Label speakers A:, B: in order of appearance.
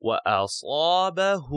A: وأصابه